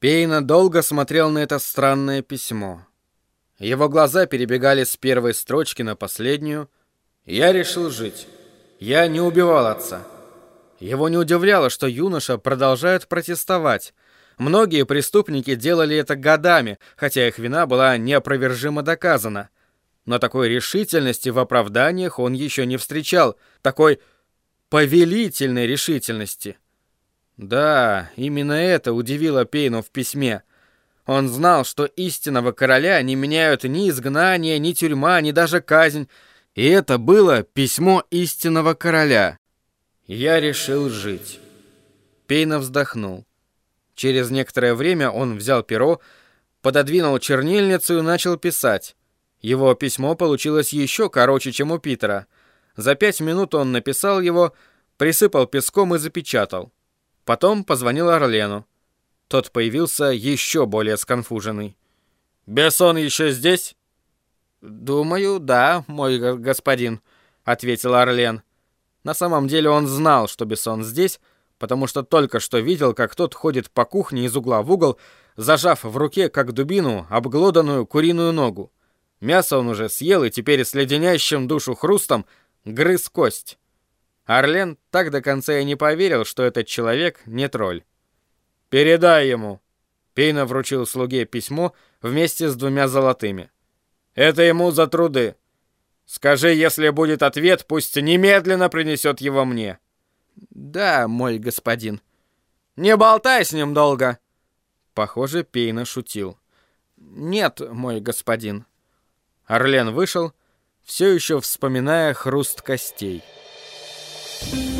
Пейна долго смотрел на это странное письмо. Его глаза перебегали с первой строчки на последнюю. «Я решил жить. Я не убивал отца». Его не удивляло, что юноша продолжает протестовать. Многие преступники делали это годами, хотя их вина была неопровержимо доказана. Но такой решительности в оправданиях он еще не встречал, такой повелительной решительности. Да, именно это удивило Пейну в письме. Он знал, что истинного короля не меняют ни изгнание, ни тюрьма, ни даже казнь. И это было письмо истинного короля. «Я решил жить». Пейна вздохнул. Через некоторое время он взял перо, пододвинул чернильницу и начал писать. Его письмо получилось еще короче, чем у Питера. За пять минут он написал его, присыпал песком и запечатал. Потом позвонил Орлену. Тот появился еще более сконфуженный. «Бессон еще здесь?» «Думаю, да, мой господин», — ответил Орлен. На самом деле он знал, что Бессон здесь, потому что только что видел, как тот ходит по кухне из угла в угол, зажав в руке, как дубину, обглоданную куриную ногу. Мясо он уже съел и теперь с леденящим душу хрустом грыз кость. Орлен так до конца и не поверил, что этот человек не тролль. «Передай ему!» Пейна вручил слуге письмо вместе с двумя золотыми. «Это ему за труды. Скажи, если будет ответ, пусть немедленно принесет его мне». «Да, мой господин». «Не болтай с ним долго!» Похоже, Пейна шутил. «Нет, мой господин». Орлен вышел, все еще вспоминая хруст костей. thank you